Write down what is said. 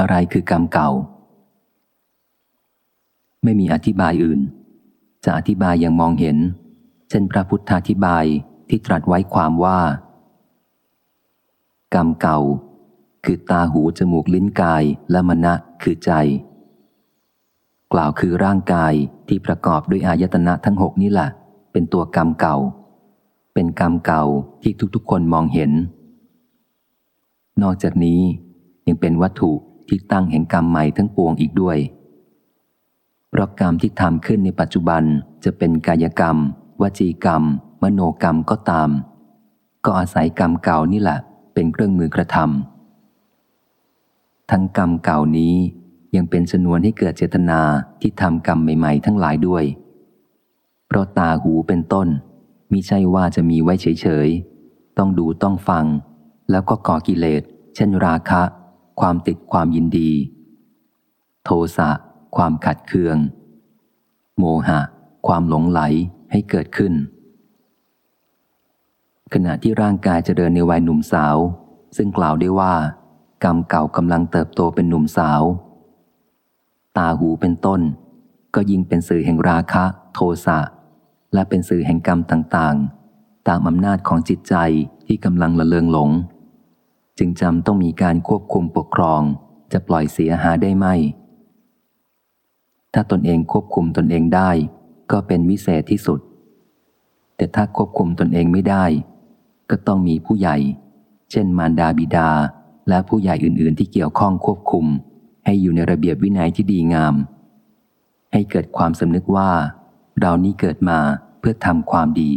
อะไรคือกรรมเก่า ไม่มีอธิบายอื่น จะอธิบายอย่างมองเห็น เช่นพระพุทธาธิบายที่ตรัสไว้ความว่า กรรมเก่า คือตาหูจมูกลิ้นกายและมณะคือใจ กล่าวคือร่างกายที่ประกอบด้วยอายตนะทั้งหกนี่แหละเป็นตัวกรรมเก่า เป็นกรรมเก่าที่ทุกๆคนมองเห็น นอกจากนี้ยังเป็นวัตถุ ที่ตั้งแห่งกรรมใหม่ทั้งปวงอีกด้วย เพราะกรรมที่ทำขึ้นในปัจจุบันจะเป็นกายกรรม วจีกรรม มโนกรรมก็ตาม ก็อาศัยกรรมเก่านี่แหละ เป็นเครื่องมือกระทำทั้งกรรมเก่านี้ยังเป็นชนวนให้เกิดเจตนาที่ทำกรรมใหม่ๆ ทั้งหลายด้วย เพราะตาหูเป็นต้นมิใช่ว่าจะมีไว้เฉยๆ ต้องดูต้องฟัง แล้วก็ก่อกิเลส เช่นราคะ ความติดความยินดี โทสะ ความขัดเคือง โมหะ ความหลงไหลให้เกิดขึ้น ขณะที่ร่างกายจะเดินในวัยหนุ่มสาว ซึ่งกล่าวได้ว่า กรรมเก่ากำลังเติบโตเป็นหนุ่มสาว ตาหูเป็นต้น ก็ยิ่งเป็นสื่อแห่งราคะ โทสะ และเป็นสื่อแห่งกรรมต่างๆ ตามอำนาจของจิตใจที่กำลังละเลงหลง จึงจำต้องมีการควบคุมปกครอง จะปล่อยเสียหาได้ไหมถ้าตนเองควบคุมตนเองได้ ก็เป็นวิเศษที่สุด แต่ถ้าควบคุมตนเองไม่ได้ ก็ต้องมีผู้ใหญ่ เช่นมารดาบิดา และผู้ใหญ่อื่น ๆ ที่เกี่ยวข้องควบคุม ให้อยู่ในระเบียบวินัยที่ดีงาม ให้เกิดความสำนึกว่า เรานี้เกิดมาเพื่อทำความดี